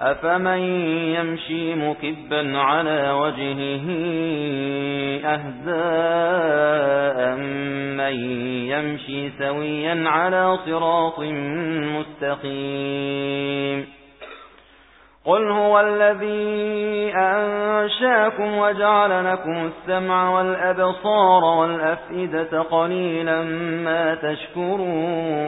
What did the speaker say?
أفمن يمشي مكبا على وجهه أهداء من يمشي سويا على صراط مستقيم قل هو الذي أنشاكم وجعل لكم السمع والأبصار والأفئدة قليلا ما تشكرون